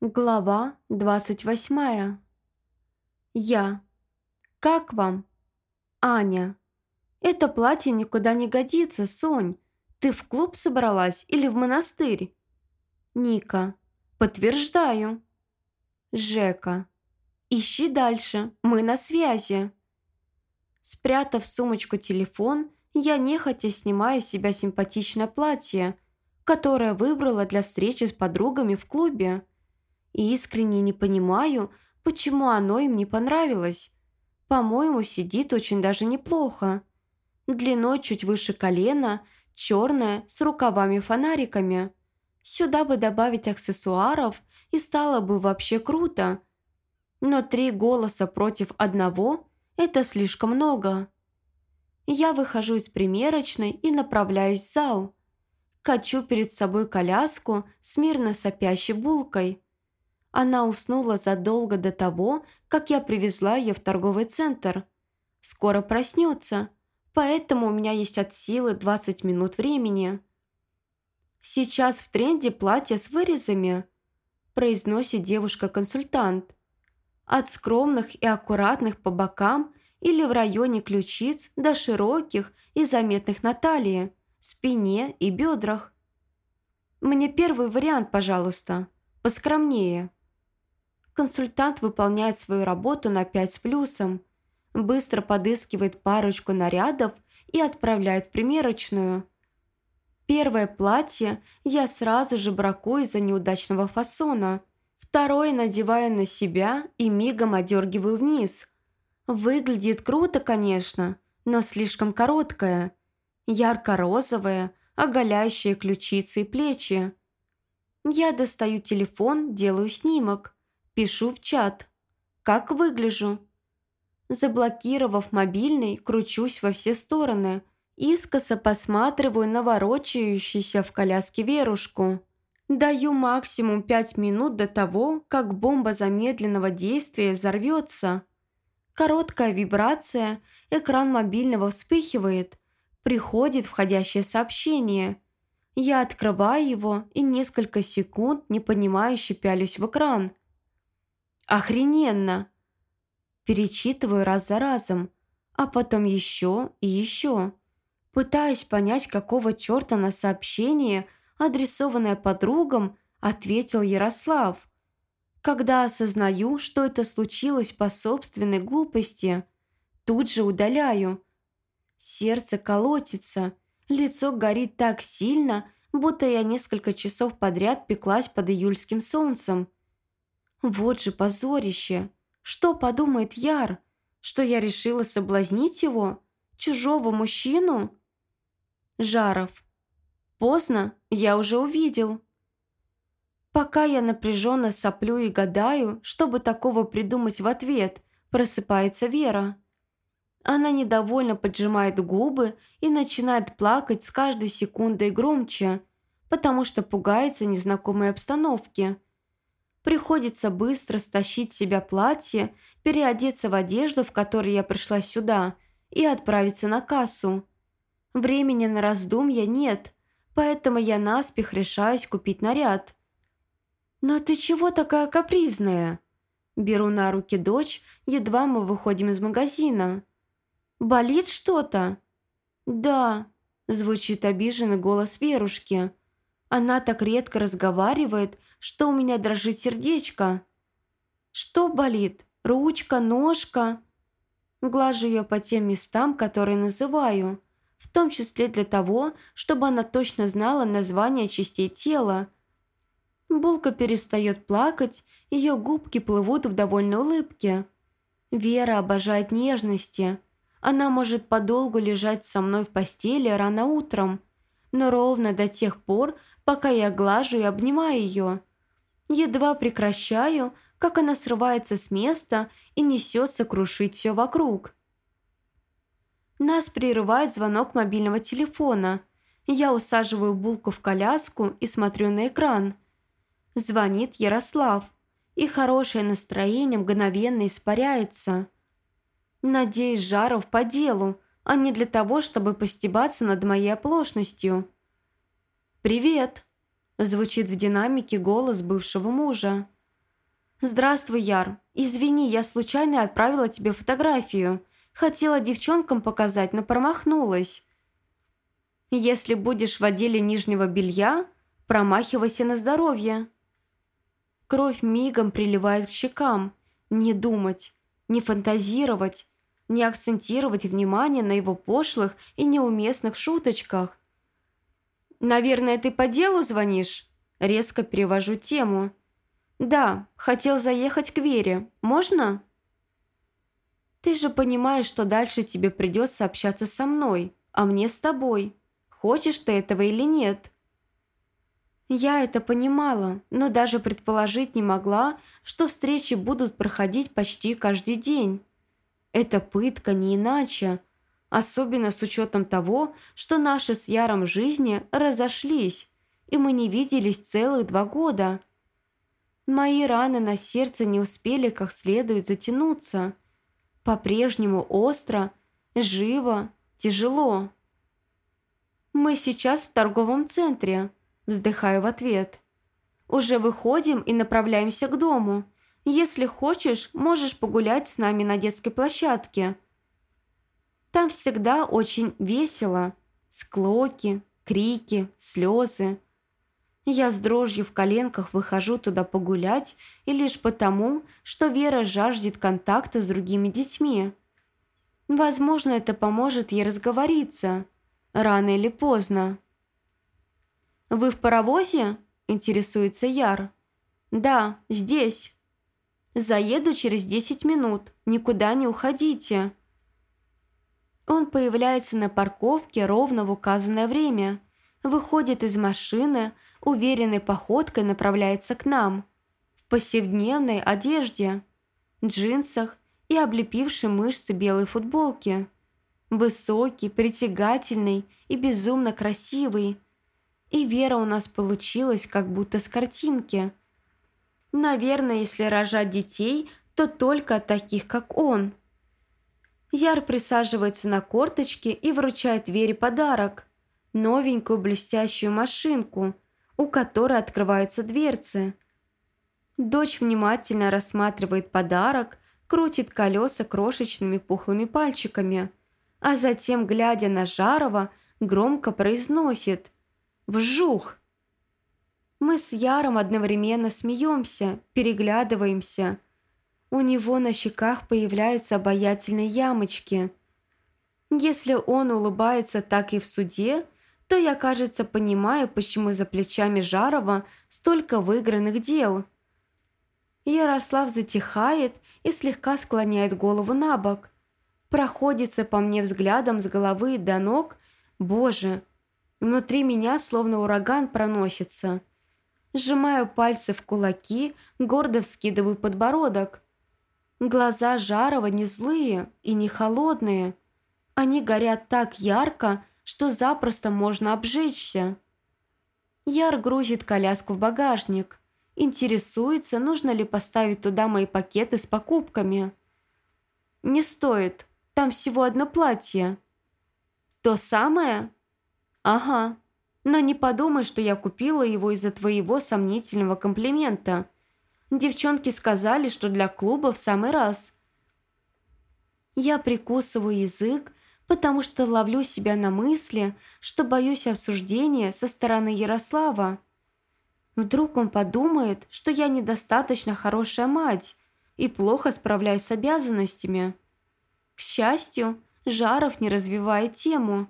Глава двадцать восьмая. Я. Как вам? Аня. Это платье никуда не годится, Сонь. Ты в клуб собралась или в монастырь? Ника. Подтверждаю. Жека. Ищи дальше, мы на связи. Спрятав в сумочку телефон, я нехотя снимаю с себя симпатичное платье, которое выбрала для встречи с подругами в клубе и искренне не понимаю, почему оно им не понравилось. По-моему, сидит очень даже неплохо. Длиной чуть выше колена, черное, с рукавами-фонариками. Сюда бы добавить аксессуаров, и стало бы вообще круто. Но три голоса против одного – это слишком много. Я выхожу из примерочной и направляюсь в зал. Качу перед собой коляску с мирно сопящей булкой – она уснула задолго до того, как я привезла ее в торговый центр. Скоро проснется, поэтому у меня есть от силы 20 минут времени. «Сейчас в тренде платье с вырезами», произносит девушка-консультант. От скромных и аккуратных по бокам или в районе ключиц до широких и заметных на талии, спине и бедрах. «Мне первый вариант, пожалуйста, поскромнее». Консультант выполняет свою работу на 5 с плюсом, быстро подыскивает парочку нарядов и отправляет в примерочную. Первое платье я сразу же бракую из-за неудачного фасона. Второе надеваю на себя и мигом одергиваю вниз. Выглядит круто, конечно, но слишком короткое. Ярко-розовое, оголяющее ключицы и плечи. Я достаю телефон, делаю снимок – Пишу в чат. Как выгляжу? Заблокировав мобильный, кручусь во все стороны. Искоса посматриваю на ворочающуюся в коляске Верушку. Даю максимум пять минут до того, как бомба замедленного действия взорвется. Короткая вибрация, экран мобильного вспыхивает. Приходит входящее сообщение. Я открываю его и несколько секунд непонимающе пялюсь в экран. Охрененно! Перечитываю раз за разом, а потом еще и еще. Пытаюсь понять, какого черта на сообщение, адресованное подругам, ответил Ярослав. Когда осознаю, что это случилось по собственной глупости, тут же удаляю. Сердце колотится, лицо горит так сильно, будто я несколько часов подряд пеклась под июльским солнцем. Вот же позорище! Что подумает Яр? Что я решила соблазнить его? Чужого мужчину? Жаров. Поздно, я уже увидел. Пока я напряженно соплю и гадаю, чтобы такого придумать в ответ, просыпается Вера. Она недовольно поджимает губы и начинает плакать с каждой секундой громче, потому что пугается незнакомой обстановки – Приходится быстро стащить с себя платье, переодеться в одежду, в которой я пришла сюда, и отправиться на кассу. Времени на раздумья нет, поэтому я наспех решаюсь купить наряд. «Но ты чего такая капризная?» Беру на руки дочь, едва мы выходим из магазина. «Болит что-то?» «Да», – звучит обиженный голос Верушки. Она так редко разговаривает, что у меня дрожит сердечко. Что болит? Ручка, ножка? Глажу ее по тем местам, которые называю, в том числе для того, чтобы она точно знала название частей тела. Булка перестает плакать, ее губки плывут в довольной улыбке. Вера обожает нежности. Она может подолгу лежать со мной в постели рано утром, но ровно до тех пор, пока я глажу и обнимаю ее. Едва прекращаю, как она срывается с места и несется крушить все вокруг. Нас прерывает звонок мобильного телефона. Я усаживаю булку в коляску и смотрю на экран. Звонит Ярослав, и хорошее настроение мгновенно испаряется. Надеюсь, Жаров по делу, а не для того, чтобы постебаться над моей оплошностью. «Привет!» – звучит в динамике голос бывшего мужа. «Здравствуй, Яр. Извини, я случайно отправила тебе фотографию. Хотела девчонкам показать, но промахнулась. Если будешь в отделе нижнего белья, промахивайся на здоровье». Кровь мигом приливает к щекам. Не думать, не фантазировать, не акцентировать внимание на его пошлых и неуместных шуточках. «Наверное, ты по делу звонишь?» Резко перевожу тему. «Да, хотел заехать к Вере. Можно?» «Ты же понимаешь, что дальше тебе придется общаться со мной, а мне с тобой. Хочешь ты этого или нет?» Я это понимала, но даже предположить не могла, что встречи будут проходить почти каждый день. Это пытка не иначе, особенно с учетом того, что наши с Яром жизни разошлись, и мы не виделись целых два года. Мои раны на сердце не успели как следует затянуться. По-прежнему остро, живо, тяжело. «Мы сейчас в торговом центре», – вздыхаю в ответ. «Уже выходим и направляемся к дому. Если хочешь, можешь погулять с нами на детской площадке. Там всегда очень весело. Склоки, крики, слезы. Я с дрожью в коленках выхожу туда погулять и лишь потому, что Вера жаждет контакта с другими детьми. Возможно, это поможет ей разговориться, рано или поздно. «Вы в паровозе?» – интересуется Яр. «Да, здесь. Заеду через десять минут, никуда не уходите». Он появляется на парковке ровно в указанное время, выходит из машины – уверенной походкой направляется к нам, в повседневной одежде, джинсах и облепившей мышцы белой футболки. Высокий, притягательный и безумно красивый. И Вера у нас получилась как будто с картинки. Наверное, если рожать детей, то только от таких, как он. Яр присаживается на корточки и вручает Вере подарок. Новенькую блестящую машинку – у которой открываются дверцы. Дочь внимательно рассматривает подарок, крутит колеса крошечными пухлыми пальчиками, а затем, глядя на Жарова, громко произносит «Вжух!». Мы с Яром одновременно смеемся, переглядываемся. У него на щеках появляются обаятельные ямочки. Если он улыбается так и в суде – то я, кажется, понимаю, почему за плечами Жарова столько выигранных дел. Ярослав затихает и слегка склоняет голову на бок. Проходится по мне взглядом с головы до ног. Боже, внутри меня словно ураган проносится. Сжимаю пальцы в кулаки, гордо вскидываю подбородок. Глаза Жарова не злые и не холодные. Они горят так ярко, что запросто можно обжечься. Яр грузит коляску в багажник. Интересуется, нужно ли поставить туда мои пакеты с покупками. «Не стоит, там всего одно платье». «То самое?» «Ага. Но не подумай, что я купила его из-за твоего сомнительного комплимента. Девчонки сказали, что для клуба в самый раз». Я прикусываю язык, потому что ловлю себя на мысли, что боюсь обсуждения со стороны Ярослава. Вдруг он подумает, что я недостаточно хорошая мать и плохо справляюсь с обязанностями. К счастью, Жаров не развивает тему.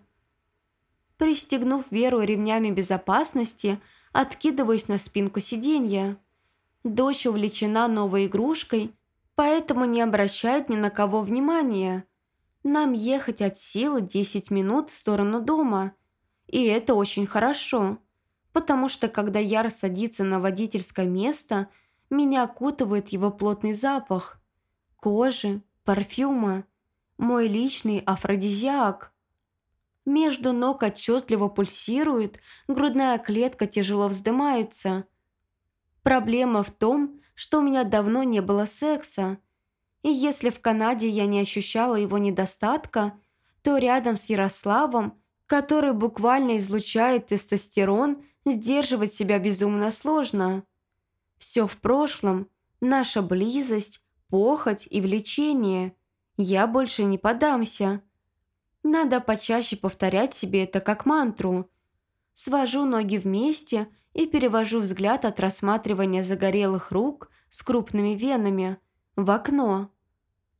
Пристегнув Веру ремнями безопасности, откидываюсь на спинку сиденья. Дочь увлечена новой игрушкой, поэтому не обращает ни на кого внимания – нам ехать от силы 10 минут в сторону дома. И это очень хорошо, потому что когда Яр садится на водительское место, меня окутывает его плотный запах. Кожи, парфюма, мой личный афродизиак. Между ног отчетливо пульсирует, грудная клетка тяжело вздымается. Проблема в том, что у меня давно не было секса, и если в Канаде я не ощущала его недостатка, то рядом с Ярославом, который буквально излучает тестостерон, сдерживать себя безумно сложно. Все в прошлом, наша близость, похоть и влечение. Я больше не подамся. Надо почаще повторять себе это как мантру. Свожу ноги вместе и перевожу взгляд от рассматривания загорелых рук с крупными венами в окно.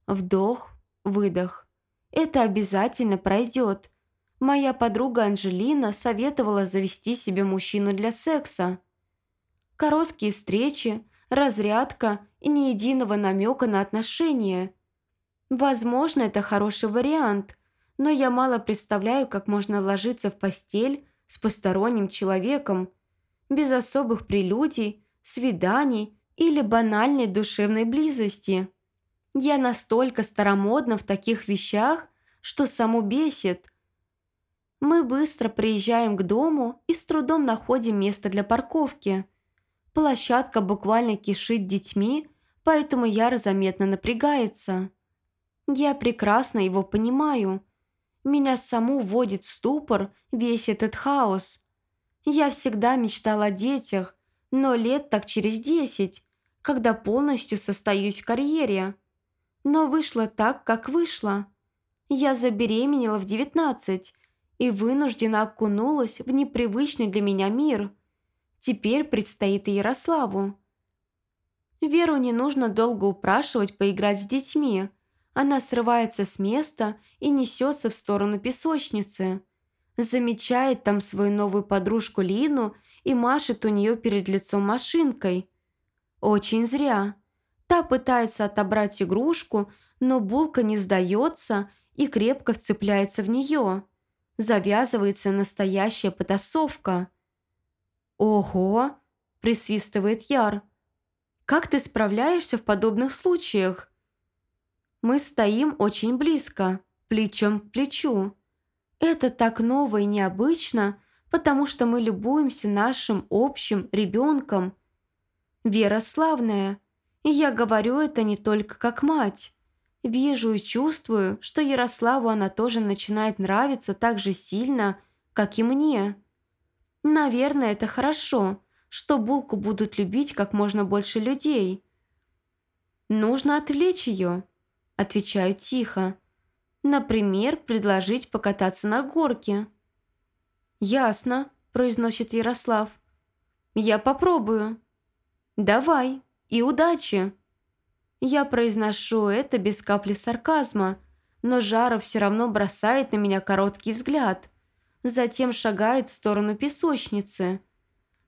Вдох, выдох. Это обязательно пройдет. Моя подруга Анжелина советовала завести себе мужчину для секса. Короткие встречи, разрядка и ни единого намека на отношения. Возможно, это хороший вариант, но я мало представляю, как можно ложиться в постель с посторонним человеком, без особых прелюдий, свиданий или банальной душевной близости. Я настолько старомодна в таких вещах, что саму бесит – мы быстро приезжаем к дому и с трудом находим место для парковки. Площадка буквально кишит детьми, поэтому Яр заметно напрягается. Я прекрасно его понимаю. Меня саму вводит в ступор весь этот хаос. Я всегда мечтала о детях, но лет так через десять, когда полностью состоюсь в карьере. Но вышло так, как вышло. Я забеременела в девятнадцать, и вынуждена окунулась в непривычный для меня мир. Теперь предстоит и Ярославу. Веру не нужно долго упрашивать поиграть с детьми. Она срывается с места и несется в сторону песочницы. Замечает там свою новую подружку Лину и машет у нее перед лицом машинкой. Очень зря. Та пытается отобрать игрушку, но булка не сдается и крепко вцепляется в нее завязывается настоящая потасовка. «Ого!» – присвистывает Яр. «Как ты справляешься в подобных случаях?» Мы стоим очень близко, плечом к плечу. Это так ново и необычно, потому что мы любуемся нашим общим ребенком. Вера славная, и я говорю это не только как мать. Вижу и чувствую, что Ярославу она тоже начинает нравиться так же сильно, как и мне. Наверное, это хорошо, что Булку будут любить как можно больше людей. «Нужно отвлечь ее», – отвечаю тихо. «Например, предложить покататься на горке». «Ясно», – произносит Ярослав. «Я попробую». «Давай и удачи!» Я произношу это без капли сарказма, но Жаров все равно бросает на меня короткий взгляд. Затем шагает в сторону песочницы.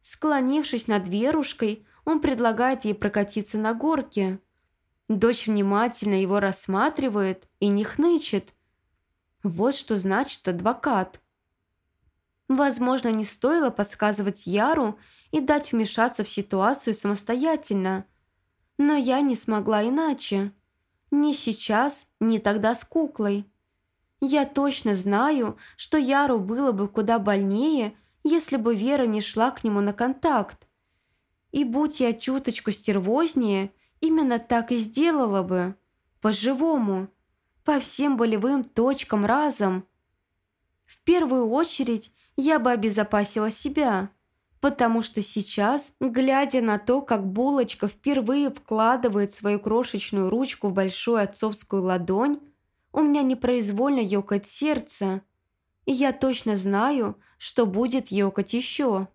Склонившись над Верушкой, он предлагает ей прокатиться на горке. Дочь внимательно его рассматривает и не хнычет. Вот что значит адвокат. Возможно, не стоило подсказывать Яру и дать вмешаться в ситуацию самостоятельно – но я не смогла иначе. Ни сейчас, ни тогда с куклой. Я точно знаю, что Яру было бы куда больнее, если бы Вера не шла к нему на контакт. И будь я чуточку стервознее, именно так и сделала бы. По-живому. По всем болевым точкам разом. В первую очередь я бы обезопасила себя – потому что сейчас, глядя на то, как булочка впервые вкладывает свою крошечную ручку в большую отцовскую ладонь, у меня непроизвольно ёкает сердце, и я точно знаю, что будет ёкать еще.